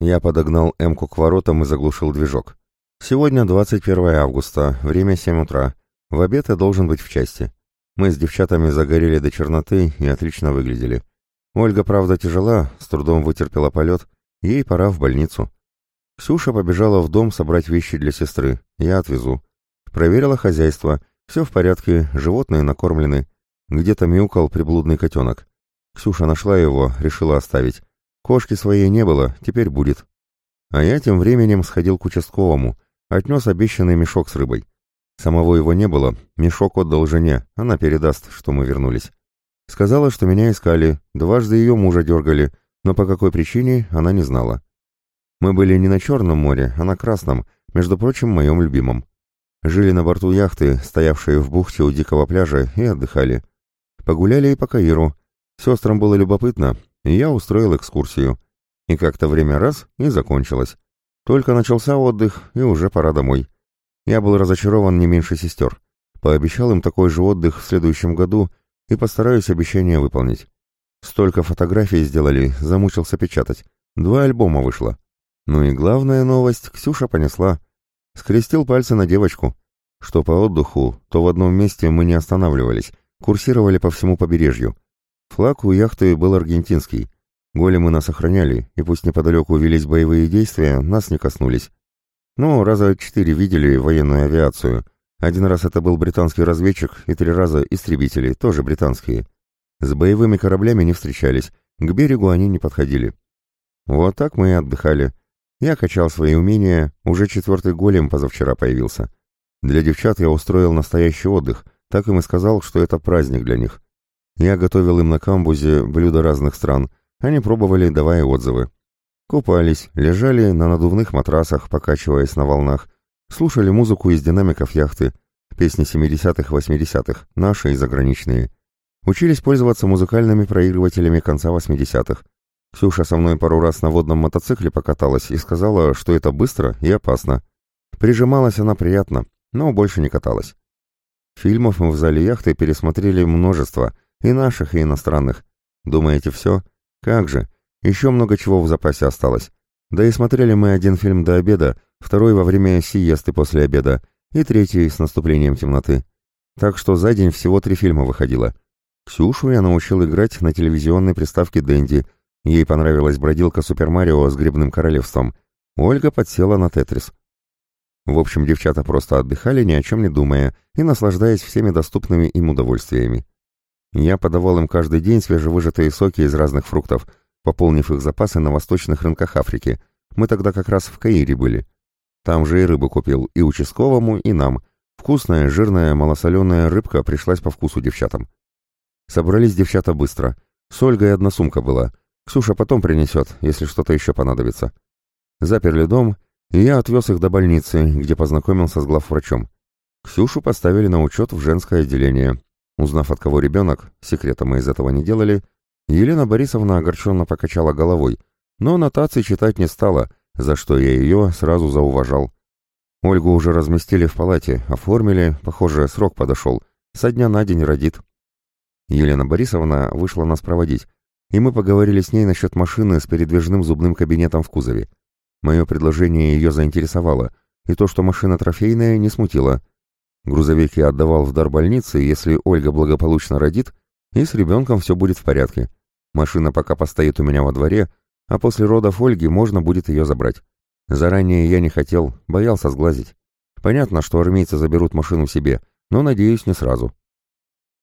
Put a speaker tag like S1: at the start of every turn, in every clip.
S1: Я подогнал Эмку к воротам и заглушил движок. Сегодня 21 августа, время 7 утра. В обед я должен быть в части. Мы с девчатами загорели до черноты и отлично выглядели. Ольга, правда, тяжела, с трудом вытерпела полет. Ей пора в больницу. Ксюша побежала в дом собрать вещи для сестры. Я отвезу. Проверила хозяйство. Все в порядке, животные накормлены. Где-то мяукал приблудный котенок. Ксюша нашла его, решила оставить. Кошки своей не было, теперь будет. А я тем временем сходил к участковому, отнес обещанный мешок с рыбой. Самого его не было, мешок отдал жене, она передаст, что мы вернулись. Сказала, что меня искали, дважды ее мужа дергали, но по какой причине она не знала. Мы были не на Черном море, а на Красном, между прочим, моем любимом. Жили на борту яхты, стоявшей в бухте у дикого пляжа, и отдыхали. Погуляли и по Каиру. Сестрам было любопытно, я устроил экскурсию. И как-то время раз, и закончилось. Только начался отдых, и уже пора домой. Я был разочарован не меньше сестер. Пообещал им такой же отдых в следующем году и постараюсь обещание выполнить. Столько фотографий сделали, замучился печатать. Два альбома вышло. Ну и главная новость Ксюша понесла. Скрестил пальцы на девочку. Что по отдыху, то в одном месте мы не останавливались, курсировали по всему побережью. Флаг у яхты был аргентинский. Големы нас охраняли, и пусть неподалеку велись боевые действия, нас не коснулись. Ну, раза четыре видели военную авиацию. Один раз это был британский разведчик, и три раза истребители, тоже британские. С боевыми кораблями не встречались, к берегу они не подходили. Вот так мы и отдыхали. Я качал свои умения, уже четвертый голем позавчера появился. Для девчат я устроил настоящий отдых, так им и сказал, что это праздник для них. Я готовил им на камбузе блюда разных стран. Они пробовали, давая отзывы. Купались, лежали на надувных матрасах, покачиваясь на волнах. Слушали музыку из динамиков яхты. Песни 70-х, 80-х, наши и заграничные. Учились пользоваться музыкальными проигрывателями конца 80-х. Ксюша со мной пару раз на водном мотоцикле покаталась и сказала, что это быстро и опасно. Прижималась она приятно, но больше не каталась. Фильмов мы в зале яхты пересмотрели множество — и наших, и иностранных. Думаете, все? Как же? Еще много чего в запасе осталось. Да и смотрели мы один фильм до обеда, второй во время сиесты после обеда, и третий с наступлением темноты. Так что за день всего три фильма выходило. Ксюшу я научил играть на телевизионной приставке «Дэнди». Ей понравилась бродилка «Супер Марио» с грибным королевством. Ольга подсела на «Тетрис». В общем, девчата просто отдыхали, ни о чем не думая, и наслаждаясь всеми доступными им удовольствиями. Я подавал им каждый день свежевыжатые соки из разных фруктов, пополнив их запасы на восточных рынках Африки. Мы тогда как раз в Каире были. Там же и рыбу купил, и участковому, и нам. Вкусная, жирная, малосоленая рыбка пришлась по вкусу девчатам. Собрались девчата быстро. С Ольгой одна сумка была. Ксюша потом принесет, если что-то еще понадобится. Заперли дом, и я отвез их до больницы, где познакомился с главврачом. Ксюшу поставили на учет в женское отделение. Узнав, от кого ребенок, секрета мы из этого не делали, Елена Борисовна огорченно покачала головой, но нотации читать не стала, за что я ее сразу зауважал. Ольгу уже разместили в палате, оформили, похоже, срок подошел, со дня на день родит. Елена Борисовна вышла нас проводить, и мы поговорили с ней насчет машины с передвижным зубным кабинетом в кузове. Мое предложение ее заинтересовало, и то, что машина трофейная, не смутило. Грузовик я отдавал в дар больницы, если Ольга благополучно родит, и с ребенком все будет в порядке. Машина пока постоит у меня во дворе, а после родов Ольги можно будет ее забрать. Заранее я не хотел, боялся сглазить. Понятно, что армейцы заберут машину себе, но, надеюсь, не сразу.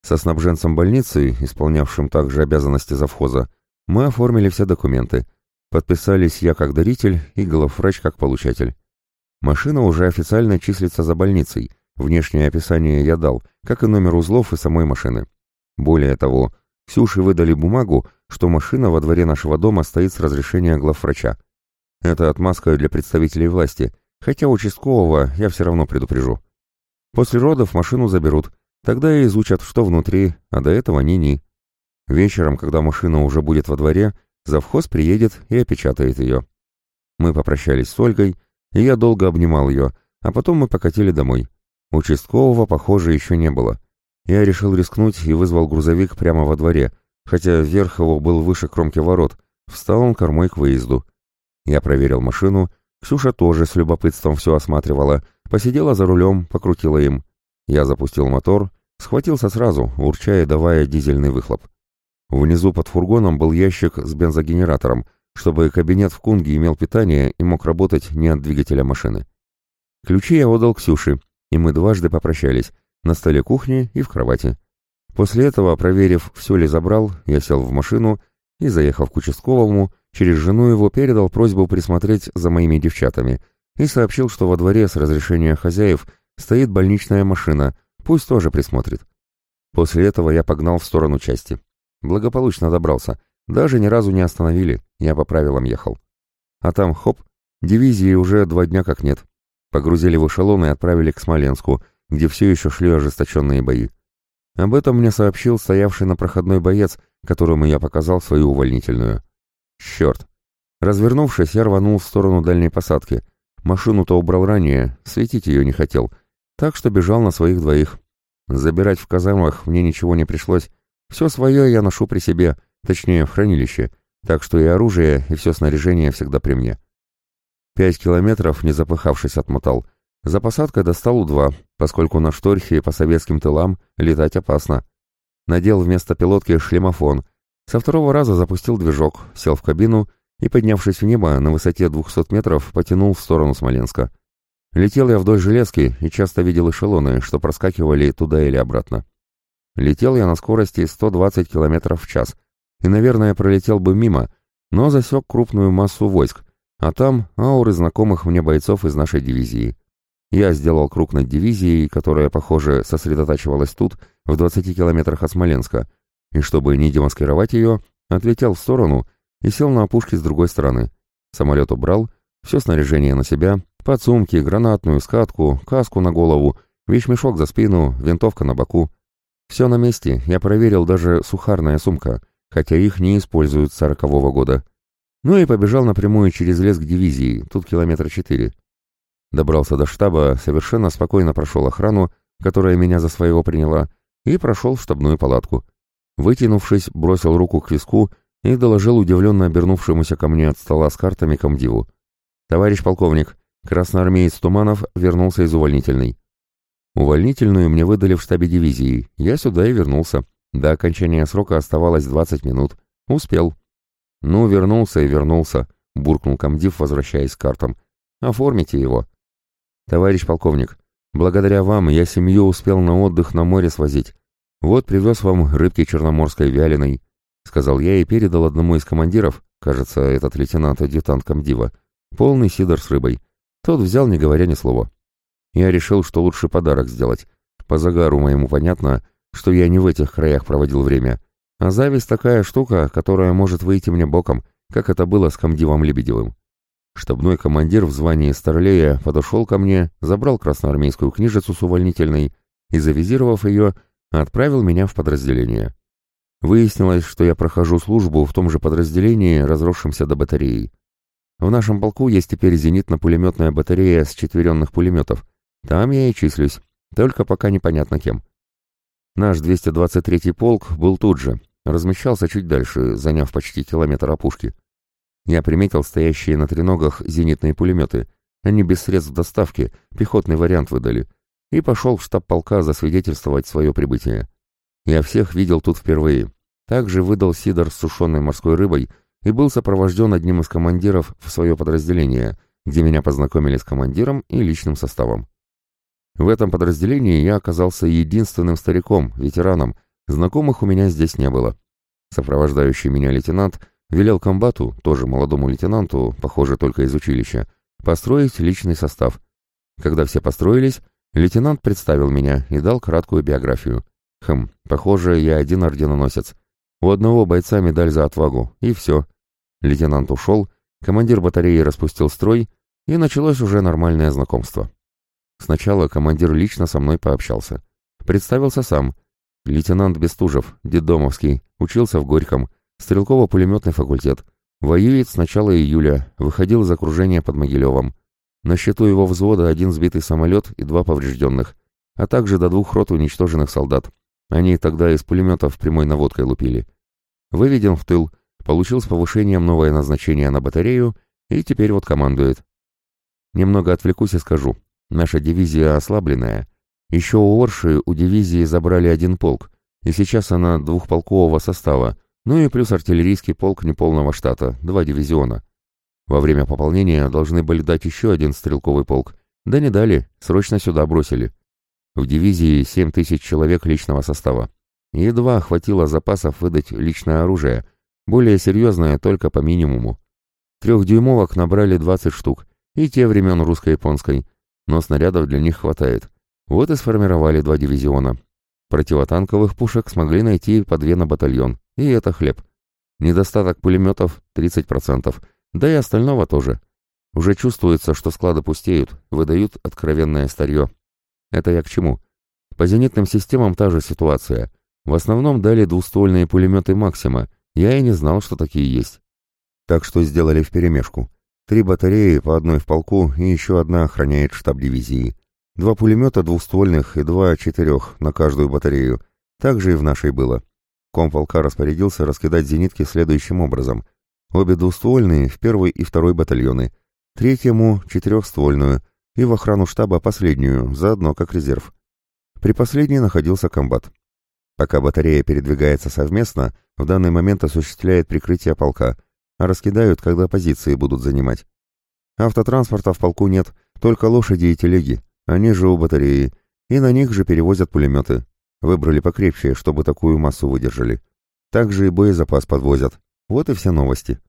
S1: Со снабженцем больницы, исполнявшим также обязанности завхоза, мы оформили все документы. Подписались я как даритель и главврач как получатель. Машина уже официально числится за больницей, Внешнее описание я дал, как и номер узлов и самой машины. Более того, Ксюше выдали бумагу, что машина во дворе нашего дома стоит с разрешения главврача. Это отмазка для представителей власти, хотя участкового я все равно предупрежу. После родов машину заберут, тогда и изучат, что внутри, а до этого ни-ни. Вечером, когда машина уже будет во дворе, завхоз приедет и опечатает ее. Мы попрощались с Ольгой, и я долго обнимал ее, а потом мы покатили домой. Участкового, похоже, еще не было. Я решил рискнуть и вызвал грузовик прямо во дворе, хотя верх его был выше кромки ворот, встал он кормой к выезду. Я проверил машину, Ксюша тоже с любопытством все осматривала, посидела за рулем, покрутила им. Я запустил мотор, схватился сразу, урчая, давая дизельный выхлоп. Внизу под фургоном был ящик с бензогенератором, чтобы кабинет в Кунге имел питание и мог работать не от двигателя машины. Ключи я отдал Ксюше, и мы дважды попрощались, на столе кухни и в кровати. После этого, проверив, все ли забрал, я сел в машину и, заехав к участковому, через жену его передал просьбу присмотреть за моими девчатами и сообщил, что во дворе с разрешения хозяев стоит больничная машина, пусть тоже присмотрит. После этого я погнал в сторону части. Благополучно добрался, даже ни разу не остановили, я по правилам ехал. А там, хоп, дивизии уже два дня как нет. Погрузили в эшелон и отправили к Смоленску, где все еще шли ожесточенные бои. Об этом мне сообщил стоявший на проходной боец, которому я показал свою увольнительную. Черт! Развернувшись, я рванул в сторону дальней посадки. Машину-то убрал ранее, светить ее не хотел, так что бежал на своих двоих. Забирать в казармах мне ничего не пришлось. Все свое я ношу при себе, точнее, в хранилище, так что и оружие, и все снаряжение всегда при мне. Пять километров, не запыхавшись, отмотал. За посадкой достал У-2, поскольку на шторхе по советским тылам летать опасно. Надел вместо пилотки шлемофон. Со второго раза запустил движок, сел в кабину и, поднявшись в небо на высоте 200 метров, потянул в сторону Смоленска. Летел я вдоль железки и часто видел эшелоны, что проскакивали туда или обратно. Летел я на скорости 120 км в час, и, наверное, пролетел бы мимо, но засек крупную массу войск, а там ауры знакомых мне бойцов из нашей дивизии. Я сделал круг над дивизией, которая, похоже, сосредотачивалась тут, в 20 километрах от Смоленска, и чтобы не демаскировать ее, отлетел в сторону и сел на опушке с другой стороны. Самолет убрал, все снаряжение на себя, подсумки, гранатную, скатку, каску на голову, вещмешок за спину, винтовка на боку. Все на месте, я проверил даже сухарная сумка, хотя их не используют с сорокового года. Ну и побежал напрямую через лес к дивизии, тут километра четыре. Добрался до штаба, совершенно спокойно прошел охрану, которая меня за своего приняла, и прошел в штабную палатку. Вытянувшись, бросил руку к виску и доложил удивленно обернувшемуся ко мне от стола с картами комдиву. «Товарищ полковник, красноармеец Туманов вернулся из увольнительной». Увольнительную мне выдали в штабе дивизии. Я сюда и вернулся. До окончания срока оставалось 20 минут. Успел. «Ну, вернулся и вернулся», — буркнул комдив, возвращаясь к картам. «Оформите его». «Товарищ полковник, благодаря вам я семью успел на отдых на море свозить. Вот привез вам рыбки черноморской вяленой», — сказал я и передал одному из командиров, кажется, этот лейтенант-адъютант комдива, полный сидор с рыбой. Тот взял, не говоря ни слова. Я решил, что лучше подарок сделать. По загару моему понятно, что я не в этих краях проводил время. А зависть такая штука, которая может выйти мне боком, как это было с комдивом Лебедевым. Штабной командир в звании старлея подошел ко мне, забрал красноармейскую книжицу с увольнительной и, завизировав ее, отправил меня в подразделение. Выяснилось, что я прохожу службу в том же подразделении, разросшемся до батареи. В нашем полку есть теперь зенитно-пулеметная батарея с четверенных пулеметов. Там я и числюсь, только пока непонятно кем. Наш 223-й полк был тут же, размещался чуть дальше, заняв почти километр опушки. Я приметил стоящие на треногах зенитные пулеметы. Они без средств доставки, пехотный вариант выдали. И пошел в штаб полка засвидетельствовать свое прибытие. Я всех видел тут впервые. Также выдал сидор с сушеной морской рыбой и был сопровожден одним из командиров в свое подразделение, где меня познакомили с командиром и личным составом. В этом подразделении я оказался единственным стариком, ветераном, знакомых у меня здесь не было. Сопровождающий меня лейтенант велел комбату, тоже молодому лейтенанту, похоже, только из училища, построить личный состав. Когда все построились, лейтенант представил меня и дал краткую биографию. Хм, похоже, я один орденоносец. У одного бойца медаль за отвагу, и все. Лейтенант ушел, командир батареи распустил строй, и началось уже нормальное знакомство. Сначала командир лично со мной пообщался. Представился сам. Лейтенант Бестужев, Дедомовский, учился в Горьком, Стрелково-пулеметный факультет. Воюет с начала июля, выходил из окружения под Могилевом. На счету его взвода один сбитый самолет и два поврежденных, а также до двух рот уничтоженных солдат. Они тогда из пулеметов прямой наводкой лупили. Выведен в тыл, получил с повышением новое назначение на батарею
S2: и теперь вот командует. Немного отвлекусь и скажу. Наша дивизия ослабленная. Еще у Орши у дивизии забрали один полк, и сейчас она двухполкового состава, ну и плюс артиллерийский полк неполного штата, два дивизиона. Во время пополнения должны были дать еще один стрелковый полк, да не дали, срочно сюда бросили. В дивизии 7 тысяч человек личного состава. Едва хватило запасов выдать личное оружие, более серьезное только по минимуму. Трехдюймовок набрали 20 штук, и те времен русско-японской, но снарядов для них хватает. Вот и сформировали два дивизиона. Противотанковых пушек смогли найти по две на батальон, и это хлеб. Недостаток пулеметов 30%, да и остального тоже. Уже чувствуется, что склады пустеют, выдают откровенное старье. Это я к чему? По зенитным системам та же ситуация. В основном дали двуствольные пулеметы «Максима». Я и не знал, что такие есть.
S1: Так что сделали вперемешку. Три батареи, по одной в полку, и еще одна охраняет штаб дивизии. Два пулемета двуствольных и два четырех на каждую батарею. Так же и в нашей было. Комполка распорядился раскидать зенитки следующим образом. Обе двуствольные в первый и второй батальоны. Третьему — четырехствольную — и в охрану штаба последнюю, заодно как резерв. При последней находился комбат. Пока батарея передвигается совместно, в данный момент осуществляет прикрытие полка, а раскидают, когда позиции будут занимать. Автотранспорта в полку нет, только лошади и телеги, они же у батареи, и на них же перевозят пулеметы. Выбрали покрепче, чтобы такую массу выдержали. Также и боезапас подвозят. Вот и все новости.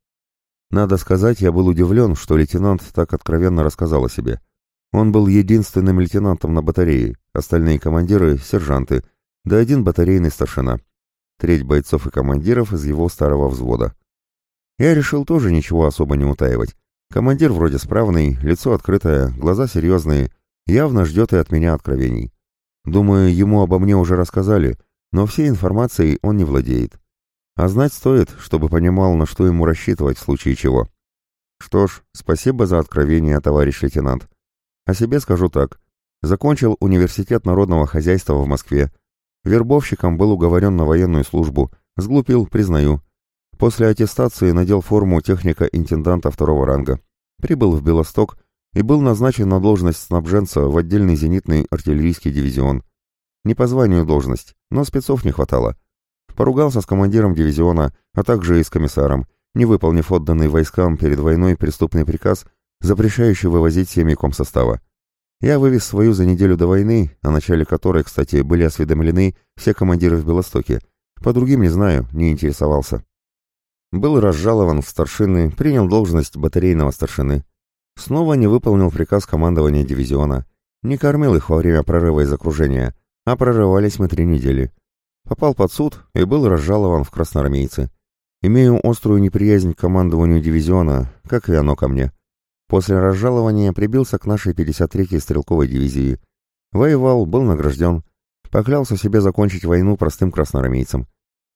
S1: Надо сказать, я был удивлен, что лейтенант так откровенно рассказал о себе. Он был единственным лейтенантом на батарее, остальные командиры — сержанты, да один батарейный старшина. Треть бойцов и командиров из его старого взвода. Я решил тоже ничего особо не утаивать. Командир вроде справный, лицо открытое, глаза серьезные, явно ждет и от меня откровений. Думаю, ему обо мне уже рассказали, но всей информацией он не владеет. А знать стоит, чтобы понимал, на что ему рассчитывать в случае чего. Что ж, спасибо за откровение, товарищ лейтенант. О себе скажу так. Закончил университет народного хозяйства в Москве. Вербовщиком был уговорен на военную службу. Сглупил, признаю. После аттестации надел форму техника-интенданта второго ранга. Прибыл в Белосток и был назначен на должность снабженца в отдельный зенитный артиллерийский дивизион. Не по званию должность, но спецов не хватало. Поругался с командиром дивизиона, а также и с комиссаром, не выполнив отданный войскам перед войной преступный приказ – запрещающий вывозить семьи комсостава. Я вывез свою за неделю до войны, о начале которой, кстати, были осведомлены все командиры в Белостоке. По другим не знаю, не интересовался. Был разжалован в старшины, принял должность батарейного старшины. Снова не выполнил приказ командования дивизиона. Не кормил их во время прорыва из окружения, а прорывались мы три недели. Попал под суд и был разжалован в красноармейцы. Имею острую неприязнь к командованию дивизиона, как и оно ко мне. После разжалования прибился к нашей 53-й стрелковой дивизии. Воевал, был награжден. Поклялся себе закончить войну простым красноармейцем.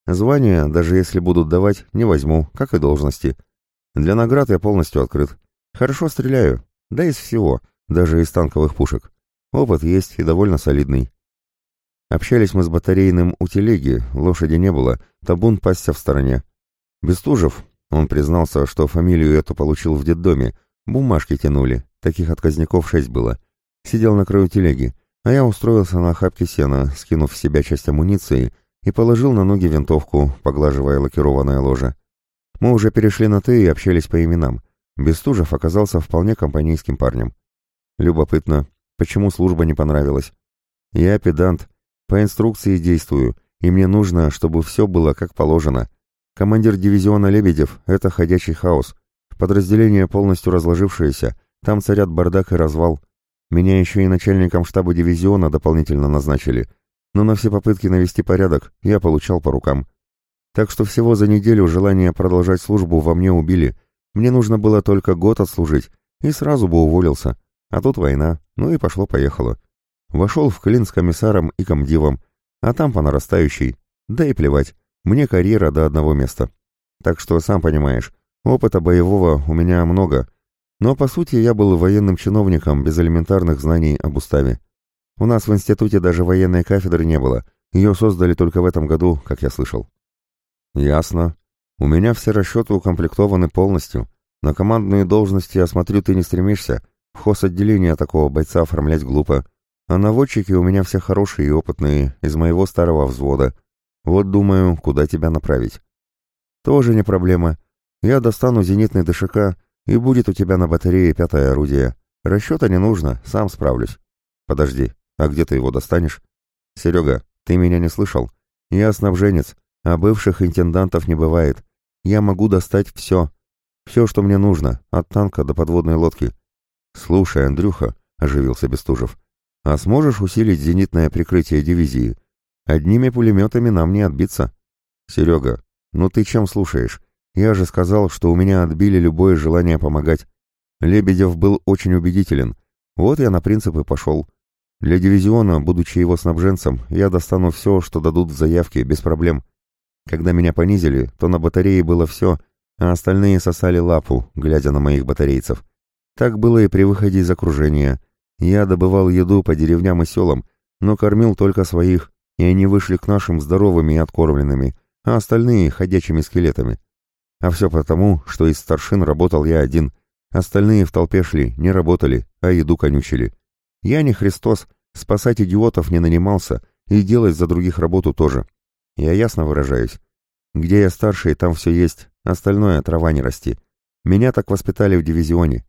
S1: Звания, даже если будут давать, не возьму, как и должности. Для наград я полностью открыт. Хорошо стреляю, да из всего, даже из танковых пушек. Опыт есть и довольно солидный. Общались мы с батарейным у телеги, лошади не было, табун пасся в стороне. Бестужев, он признался, что фамилию эту получил в детдоме, Бумажки тянули, таких отказников шесть было. Сидел на краю телеги, а я устроился на охапке сена, скинув в себя часть амуниции и положил на ноги винтовку, поглаживая лакированное ложе. Мы уже перешли на «ты» и общались по именам. Бестужев оказался вполне компанейским парнем. Любопытно, почему служба не понравилась? Я педант, по инструкции действую, и мне нужно, чтобы все было как положено. Командир дивизиона «Лебедев» — это ходячий хаос — Подразделение полностью разложившееся, там царят бардак и развал. Меня еще и начальником штаба дивизиона дополнительно назначили, но на все попытки навести порядок я получал по рукам. Так что всего за неделю желание продолжать службу во мне убили. Мне нужно было только год отслужить, и сразу бы уволился. А тут война, ну и пошло-поехало. Вошел в клин с комиссаром и комдивом, а там по нарастающей. Да и плевать, мне карьера до одного места. Так что, сам понимаешь, Опыта боевого у меня много, но по сути я был военным чиновником без элементарных знаний об уставе. У нас в институте даже военной кафедры не было, ее создали только в этом году, как я слышал. Ясно. У меня все расчеты укомплектованы полностью. На командные должности, я смотрю, ты не стремишься. В хозотделение такого бойца оформлять глупо. А наводчики у меня все хорошие и опытные, из моего старого взвода. Вот думаю, куда тебя направить. Тоже не проблема. Я достану зенитный ДШК, и будет у тебя на батарее пятое орудие. Расчета не нужно, сам справлюсь. Подожди, а где ты его достанешь? Серега, ты меня не слышал? Я снабженец, а бывших интендантов не бывает. Я могу достать все. Все, что мне нужно, от танка до подводной лодки. Слушай, Андрюха, оживился Бестужев, а сможешь усилить зенитное прикрытие дивизии? Одними пулеметами нам не отбиться. Серега, ну ты чем слушаешь? Я же сказал, что у меня отбили любое желание помогать. Лебедев был очень убедителен. Вот я на принципы пошел. Для дивизиона, будучи его снабженцем, я достану все, что дадут в заявке, без проблем. Когда меня понизили, то на батарее было все, а остальные сосали лапу, глядя на моих батарейцев. Так было и при выходе из окружения. Я добывал еду по деревням и селам, но кормил только своих, и они вышли к нашим здоровыми и откормленными, а остальные — ходячими скелетами. А все потому, что из старшин работал я один, остальные в толпе шли, не работали, а еду конючили. Я не Христос, спасать идиотов не нанимался и делать за других работу тоже. Я ясно выражаюсь. Где я старший, там все есть, остальное трава не расти. Меня так воспитали в дивизионе.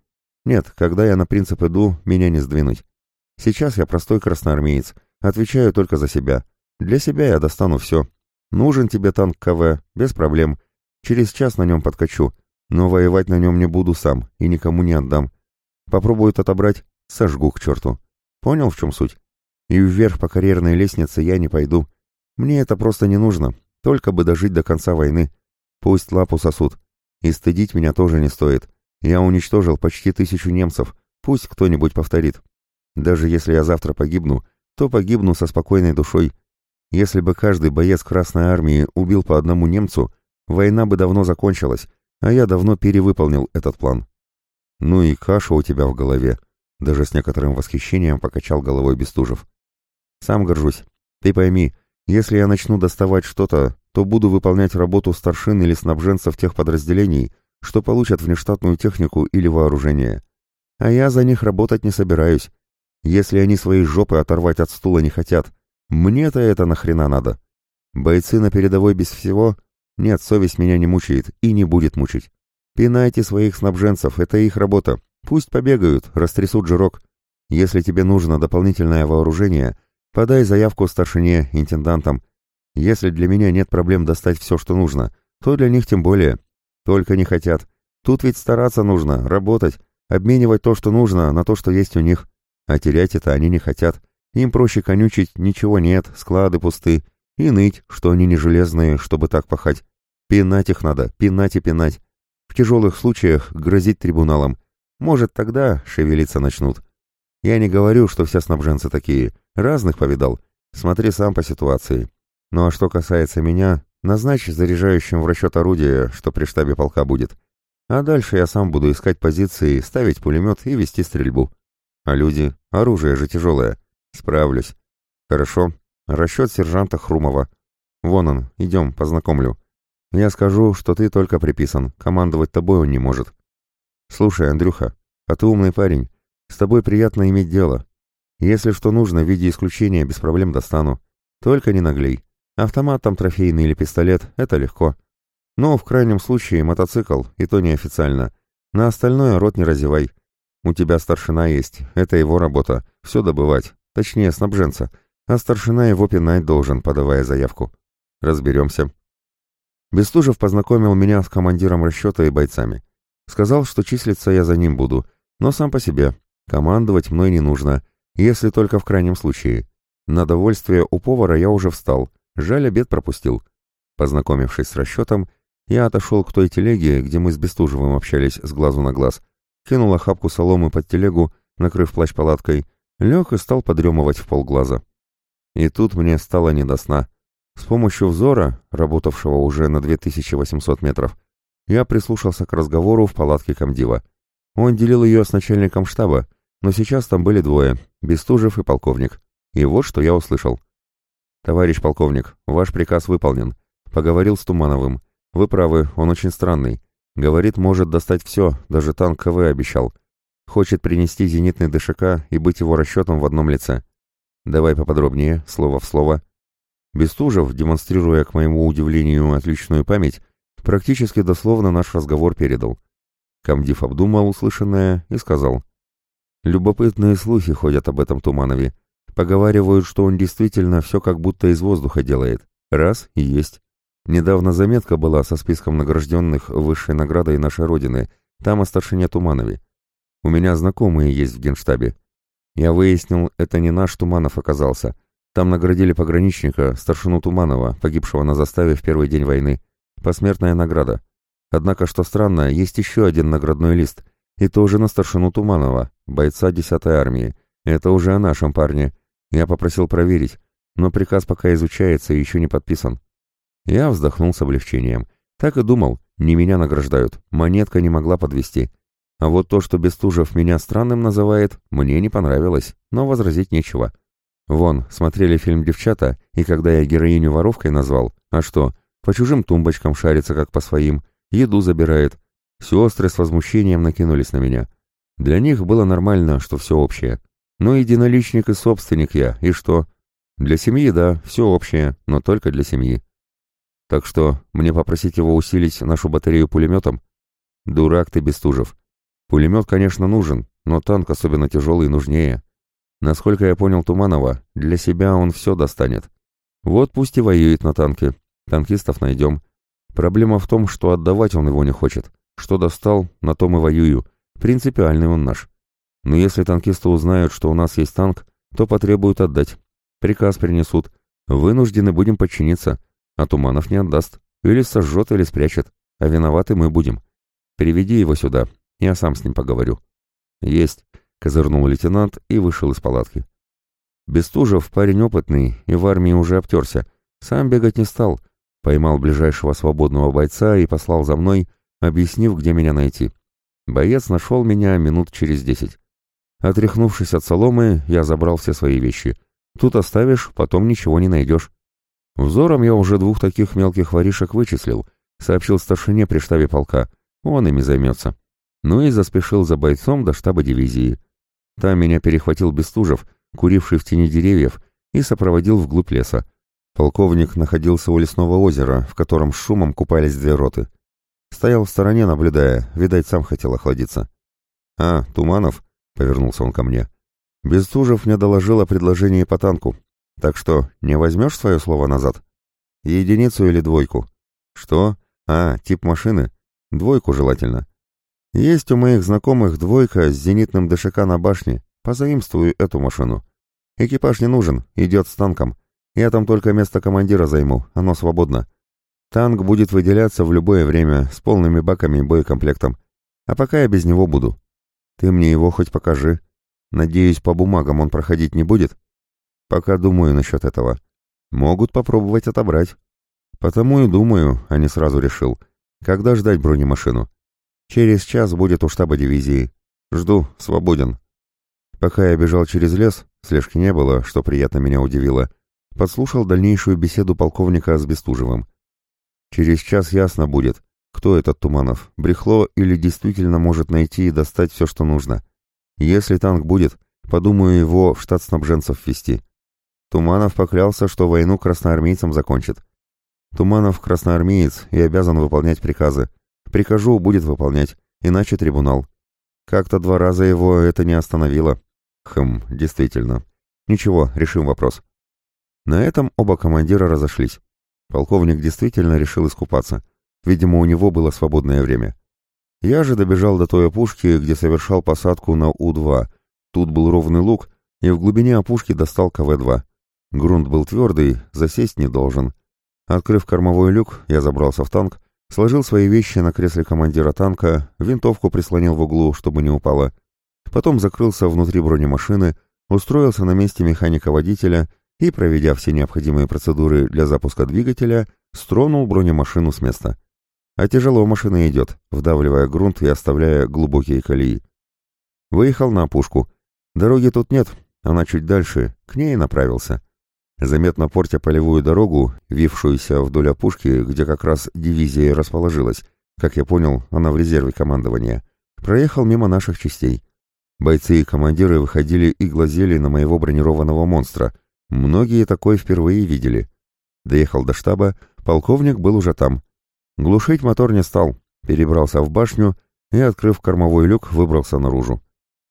S1: Нет, когда я на принцип иду, меня не сдвинуть. Сейчас я простой красноармеец, отвечаю только за себя. Для себя я достану все. Нужен тебе танк КВ, без проблем. Через час на нем подкачу, но воевать на нем не буду сам и никому не отдам. Попробуют отобрать, сожгу к черту. Понял, в чем суть? И вверх по карьерной лестнице я не пойду. Мне это просто не нужно, только бы дожить до конца войны. Пусть лапу сосут. И стыдить меня тоже не стоит. Я уничтожил почти тысячу немцев, пусть кто-нибудь повторит. Даже если я завтра погибну, то погибну со спокойной душой. Если бы каждый боец Красной Армии убил по одному немцу, война бы давно закончилась, а я давно перевыполнил этот план. Ну и каша у тебя в голове, даже с некоторым восхищением покачал головой Бестужев. Сам горжусь. Ты пойми, если я начну доставать что-то, то буду выполнять работу старшин или снабженцев тех подразделений, что получат внештатную технику или вооружение. А я за них работать не собираюсь. Если они свои жопы оторвать от стула не хотят, мне-то это нахрена надо? Бойцы на передовой без всего? Нет, совесть меня не мучает и не будет мучить. Пинайте своих снабженцев, это их работа. Пусть побегают, растрясут жирок. Если тебе нужно дополнительное вооружение, Подай заявку старшине, интендантам. Если для меня нет проблем достать все, что нужно, то для них тем более. Только не хотят. Тут ведь стараться нужно, работать, обменивать то, что нужно, на то, что есть у них. А терять это они не хотят. Им проще конючить «ничего нет, склады пусты» и ныть, что они не железные, чтобы так пахать. Пинать их надо, пинать и пинать. В тяжелых случаях грозить трибуналом. Может, тогда шевелиться начнут. Я не говорю, что все снабженцы такие. Разных повидал. Смотри сам по ситуации. Ну а что касается меня, назначь заряжающим в расчет орудия, что при штабе полка будет. А дальше я сам буду искать позиции, ставить пулемет и вести стрельбу. А люди? Оружие же тяжелое. Справлюсь. Хорошо. Расчет сержанта Хрумова. Вон он, идем, познакомлю. Я скажу, что ты только приписан, командовать тобой он не может. Слушай, Андрюха, а ты умный парень. С тобой приятно иметь дело. Если что нужно, в виде исключения без проблем достану. Только не наглей. Автомат там трофейный или пистолет — это легко. Но в крайнем случае мотоцикл, и то неофициально. На остальное рот не разевай. У тебя старшина есть, это его работа. Все добывать, точнее снабженца. А старшина его пинать должен, подавая заявку. Разберемся. Бестужев познакомил меня с командиром расчета и бойцами. Сказал, что числиться я за ним буду, но сам по себе. Командовать мной не нужно — если только в крайнем случае. На довольствие у повара я уже встал, жаль, обед пропустил. Познакомившись с расчетом, я отошел к той телеге, где мы с Бестужевым общались с глазу на глаз, кинул охапку соломы под телегу, накрыв плащ палаткой, лег и стал подремывать в полглаза. И тут мне стало не до сна. С помощью взора, работавшего уже на 2800 метров, я прислушался к разговору в палатке комдива. Он делил ее с начальником штаба, но сейчас там были двое, Бестужев и полковник. И вот что я услышал. «Товарищ полковник, ваш приказ выполнен. Поговорил с Тумановым. Вы правы, он очень странный.
S2: Говорит, может достать все, даже танк КВ обещал. Хочет принести зенитный ДШК и быть его расчетом в одном лице. Давай поподробнее, слово в слово. Бестужев, демонстрируя, к моему удивлению, отличную память, практически дословно наш разговор передал. Камдив обдумал услышанное и сказал. «Любопытные слухи ходят об этом Туманове. Поговаривают, что он действительно все как будто из воздуха делает. Раз и есть. Недавно заметка была со списком награжденных высшей наградой нашей Родины, там о старшине Туманове. У меня знакомые есть в генштабе. Я выяснил, это не наш Туманов оказался. Там наградили пограничника, старшину Туманова, погибшего на заставе в первый день войны. Посмертная награда. Однако, что странно, есть еще один наградной лист. И тоже на старшину Туманова, бойца 10-й армии. Это уже о нашем парне. Я попросил проверить, но приказ пока изучается и еще не подписан. Я вздохнул с облегчением. Так и думал, не меня награждают, монетка не могла подвести. А вот то, что Бестужев меня странным называет, мне не понравилось, но возразить нечего. Вон, смотрели фильм «Девчата», и когда я героиню воровкой назвал, а что, по чужим тумбочкам шарится, как по своим, еду забирает. Сестры с возмущением накинулись на меня. Для них было нормально, что все общее. Но единоличник и собственник я, и что? Для семьи, да, все общее, но только для семьи. Так что, мне попросить его усилить нашу батарею пулеметом? Дурак ты, Бестужев. Пулемет, конечно, нужен, но танк, особенно тяжелый, нужнее. Насколько я понял Туманова, для себя он все достанет. Вот пусть и воюет на танке. Танкистов найдем. Проблема в том, что отдавать он его не хочет. Что достал, на том и воюю. Принципиальный он наш. Но если танкисты узнают, что у нас есть танк, то потребуют отдать. Приказ принесут. Вынуждены будем подчиниться. А Туманов не отдаст. Или сожжет, или спрячет. А виноваты мы будем. Приведи его сюда. Я сам с ним поговорю. Есть. Козырнул лейтенант и вышел из палатки. Бестужев парень опытный и в армии уже обтерся. Сам бегать не стал. Поймал ближайшего свободного бойца и послал за мной, объяснив, где меня найти. Боец нашел меня минут через десять. Отряхнувшись от соломы, я забрал все свои вещи. Тут оставишь, потом ничего не найдешь. Взором я уже двух таких мелких воришек вычислил, сообщил старшине при штабе полка. Он ими займется. Ну и заспешил за бойцом до штаба дивизии. Там меня перехватил Бестужев, куривший в тени деревьев, и сопроводил вглубь леса. Полковник находился у лесного озера, в котором с шумом купались две роты. Стоял в стороне, наблюдая, видать, сам хотел охладиться. «А, Туманов?» — повернулся он ко мне. «Бестужев мне доложил о предложении по танку. Так что, не возьмешь свое слово назад? Единицу или двойку? Что? А, тип машины? Двойку желательно. Есть у моих знакомых двойка с зенитным ДШК на башне. Позаимствую эту машину. Экипаж не нужен, идет с танком. Я там только место командира займу, оно свободно. Танк будет выделяться в любое время, с полными баками и боекомплектом. А пока я без него буду. Ты мне его хоть покажи. Надеюсь, по бумагам он проходить не будет? Пока думаю насчет этого. Могут попробовать отобрать. Потому и думаю, а не сразу решил. Когда ждать бронемашину? Через час будет у штаба дивизии. Жду, свободен. Пока я бежал через лес, слежки не было, что приятно меня удивило, подслушал дальнейшую беседу полковника с Бестужевым. Через час ясно будет, кто этот Туманов, брехло или действительно может найти и достать все, что нужно. Если танк будет, подумаю его в штат снабженцев ввести. Туманов поклялся, что войну красноармейцам закончит. Туманов красноармеец и обязан выполнять приказы. Прикажу, будет выполнять, иначе трибунал. Как-то два раза его это не остановило. Хм, действительно. Ничего, решим вопрос. На этом оба командира разошлись. Полковник действительно решил искупаться. Видимо, у него было свободное время. Я же добежал до той опушки, где совершал посадку на У-2. Тут был ровный луг, и в глубине опушки достал КВ-2. Грунт был твердый, засесть не должен. Открыв кормовой люк, я забрался в танк, сложил свои вещи на кресле командира танка, винтовку прислонил в углу, чтобы не упала. Потом закрылся внутри бронемашины, устроился на месте механика-водителя и, проведя все необходимые процедуры для запуска двигателя, стронул бронемашину с места. А тяжело машина идет, вдавливая грунт и оставляя глубокие колеи. Выехал на опушку. Дороги тут нет, она чуть дальше, к ней направился заметно портя полевую дорогу, вившуюся вдоль опушки, где как раз дивизия расположилась,
S1: как я понял, она в резерве командования, проехал мимо наших частей. Бойцы и командиры выходили и глазели на моего бронированного монстра. Многие такое впервые видели. Доехал до штаба, полковник был уже там. Глушить мотор не стал, перебрался в башню и, открыв кормовой люк, выбрался наружу.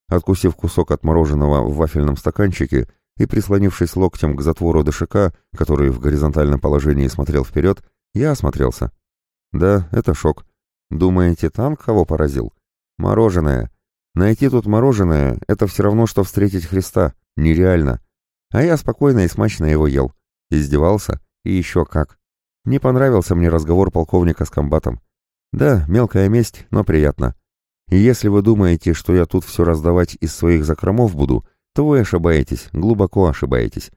S1: Откусив кусок от мороженого в вафельном стаканчике и прислонившись локтем к затвору ДШК, который в горизонтальном положении смотрел вперед, я осмотрелся. Да, это шок. Думаете, танк кого поразил? Мороженое. Найти тут мороженое — это все равно, что встретить Христа. Нереально. А я спокойно и смачно его ел. Издевался? И еще как. Не понравился мне разговор полковника с комбатом. Да, мелкая месть, но приятно. И если вы думаете, что я тут все раздавать из своих закромов буду, то вы ошибаетесь, глубоко ошибаетесь.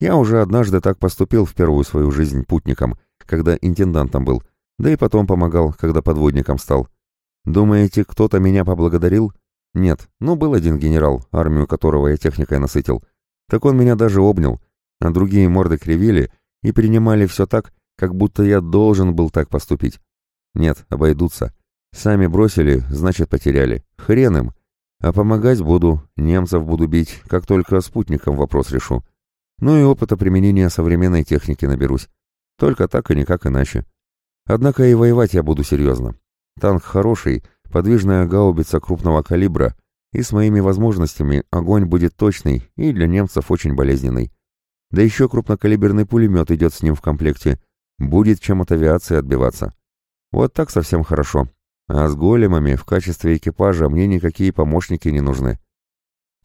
S1: Я уже однажды так поступил в первую свою жизнь путником, когда интендантом был, да и потом помогал, когда подводником стал. Думаете, кто-то меня поблагодарил? Нет, ну был один генерал, армию которого я техникой насытил. Так он меня даже обнял, а другие морды кривили и принимали все так, как будто я должен был так поступить. Нет, обойдутся. Сами бросили, значит потеряли. Хрен им. А помогать буду, немцев буду бить, как только спутником вопрос решу. Ну и опыта применения современной техники наберусь. Только так и никак иначе. Однако и воевать я буду серьезно. Танк хороший, подвижная гаубица крупного калибра, и с моими возможностями огонь будет точный и для немцев очень болезненный. Да еще крупнокалиберный пулемет идет с ним в комплекте. Будет чем от авиации отбиваться. Вот так совсем хорошо. А с големами в качестве экипажа мне никакие помощники не нужны.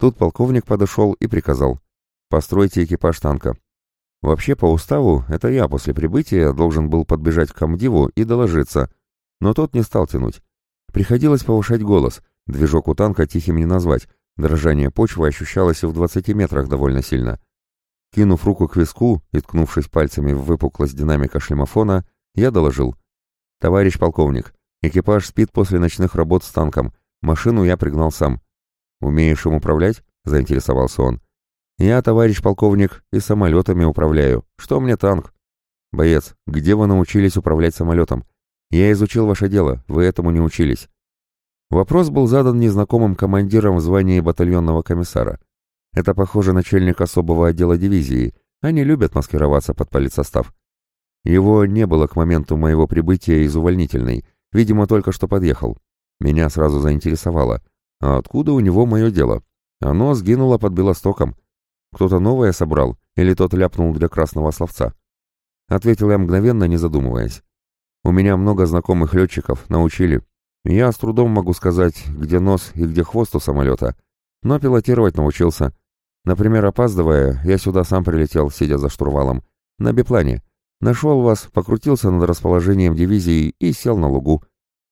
S1: Тут полковник подошел и приказал. Постройте экипаж танка. Вообще, по уставу, это я после прибытия должен был подбежать к комдиву и доложиться, но тот не стал тянуть. Приходилось повышать голос, движок у танка тихим не назвать, дрожание почвы ощущалось и в 20 метрах довольно сильно. Кинув руку к виску и ткнувшись пальцами в выпуклость динамика шлемофона, я доложил. «Товарищ полковник, Экипаж спит после ночных работ с танком. Машину я пригнал сам. «Умеешь им управлять?» — заинтересовался он. «Я, товарищ полковник, и самолетами управляю. Что мне танк?» «Боец, где вы научились управлять самолетом? Я изучил ваше дело, вы этому не учились». Вопрос был задан незнакомым командиром в звании батальонного комиссара. Это, похоже, начальник особого отдела дивизии. Они любят маскироваться под политсостав. Его не было к моменту моего прибытия из увольнительной — Видимо, только что подъехал. Меня сразу заинтересовало. А откуда у него мое дело? Оно сгинуло под Белостоком. Кто-то новое собрал или тот ляпнул для красного словца? Ответил я мгновенно, не задумываясь. У меня много знакомых летчиков, научили. Я с трудом могу сказать, где нос и где хвост у самолета, но пилотировать научился. Например, опаздывая, я сюда сам прилетел, сидя за штурвалом, на биплане, Нашел вас, покрутился над расположением дивизии и сел на лугу.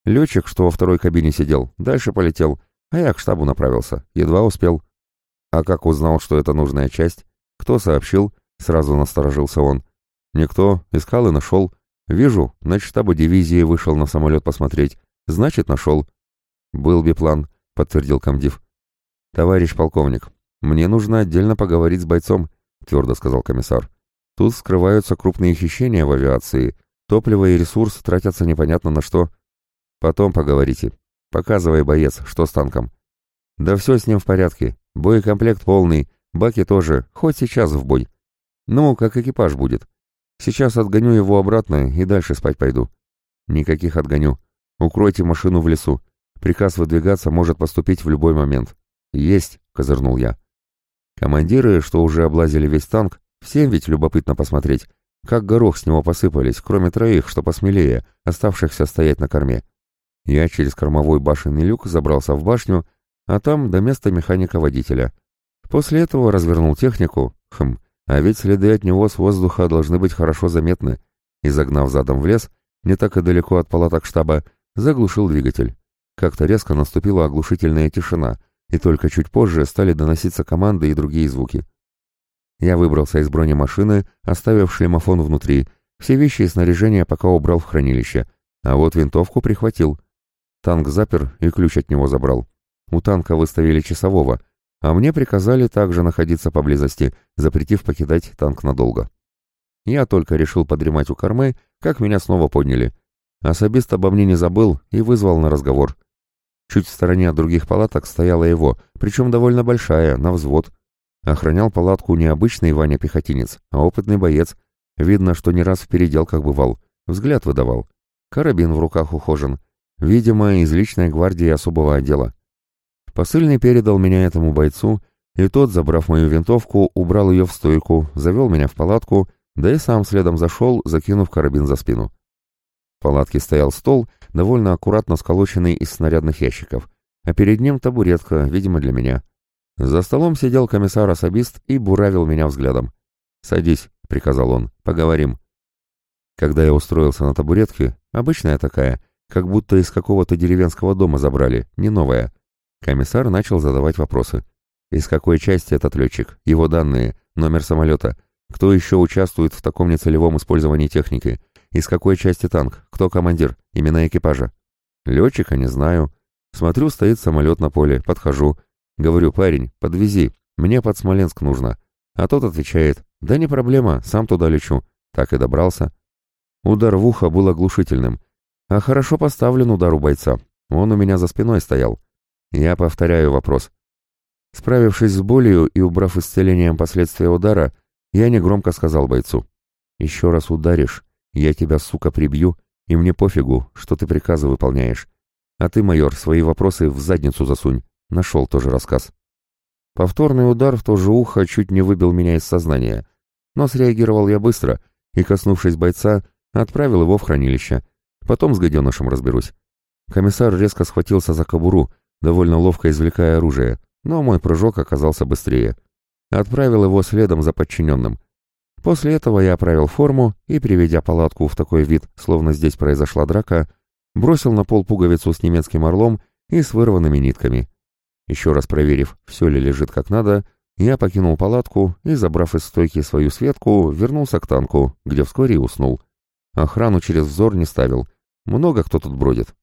S1: Летчик, что во второй кабине сидел, дальше полетел, а я к штабу направился, едва успел. А как узнал, что это нужная часть? Кто сообщил? Сразу насторожился он. Никто, искал и нашел. Вижу, на штабу дивизии вышел на самолет посмотреть. Значит, нашел. Был биплан, подтвердил комдив. Товарищ полковник, мне нужно отдельно поговорить с бойцом, твердо сказал комиссар. Тут скрываются крупные хищения в авиации, топливо и ресурс тратятся непонятно на что. Потом поговорите. Показывай, боец, что с танком. Да все с ним в порядке. Боекомплект полный, баки тоже, хоть сейчас в бой. Ну, как экипаж будет. Сейчас отгоню его обратно и дальше спать пойду. Никаких отгоню. Укройте машину в лесу. Приказ выдвигаться может поступить в любой момент. Есть, козырнул я. Командиры, что уже облазили весь танк, Всем ведь любопытно посмотреть, как горох с него посыпались, кроме троих, что посмелее, оставшихся стоять на корме. Я через кормовой башенный люк забрался в башню, а там до места механика-водителя. После этого развернул технику, хм, а ведь следы от него с воздуха должны быть хорошо заметны, и, загнав задом в лес, не так и далеко от палаток штаба, заглушил двигатель. Как-то резко наступила оглушительная тишина, и только чуть позже стали доноситься команды и другие звуки. Я выбрался из бронемашины, оставив шлемофон внутри. Все вещи и снаряжение пока убрал в хранилище. А вот винтовку прихватил. Танк запер и ключ от него забрал. У танка выставили часового, а мне приказали также находиться поблизости, запретив покидать танк надолго. Я только решил подремать у кормы, как меня снова подняли.
S2: Особист обо мне не забыл и вызвал на разговор. Чуть в стороне от других палаток стояла его, причем довольно большая, на взвод. Охранял палатку не обычный Ваня-пехотинец, а опытный боец. Видно, что не раз в переделках бывал. Взгляд выдавал. Карабин в руках ухожен. Видимо, из личной гвардии особого отдела. Посыльный передал меня этому бойцу, и тот, забрав мою винтовку, убрал ее в стойку, завел меня в палатку, да и сам следом зашел, закинув карабин за спину. В палатке стоял стол, довольно аккуратно сколоченный из снарядных ящиков, а перед ним табуретка, видимо, для меня. За столом сидел комиссар-особист и буравил меня взглядом. «Садись», — приказал он, — «поговорим». Когда я устроился на табуретке, обычная такая, как будто из какого-то деревенского дома забрали, не новая, комиссар начал задавать вопросы. Из какой части этот летчик, его данные, номер самолета, кто еще участвует в таком нецелевом использовании техники, из какой части танк, кто командир, имена экипажа. Летчика не знаю. Смотрю, стоит самолет на поле, подхожу. Говорю, парень, подвези, мне под Смоленск нужно. А тот отвечает, да не проблема, сам туда лечу. Так и добрался. Удар в ухо был оглушительным. А хорошо поставлен удар у бойца. Он у меня за спиной стоял. Я повторяю вопрос. Справившись с болью и убрав исцелением последствия удара, я негромко сказал бойцу. «Еще раз ударишь, я тебя, сука, прибью, и мне пофигу, что ты приказы выполняешь. А ты, майор, свои вопросы в задницу засунь». Нашел тоже рассказ. Повторный удар в то же ухо чуть не выбил меня из сознания, но среагировал я быстро и, коснувшись бойца, отправил его в хранилище. Потом с гаденышем разберусь. Комиссар резко схватился за кобуру, довольно ловко извлекая оружие, но мой прыжок оказался быстрее. Отправил его следом за подчиненным. После этого я оправил форму и, приведя палатку в такой вид, словно здесь произошла драка, бросил на пол пуговицу с немецким орлом и с вырванными нитками. Еще раз проверив, все ли лежит как надо, я покинул палатку и, забрав из стойки свою светку, вернулся к танку, где вскоре уснул. Охрану через взор не ставил. Много кто тут бродит.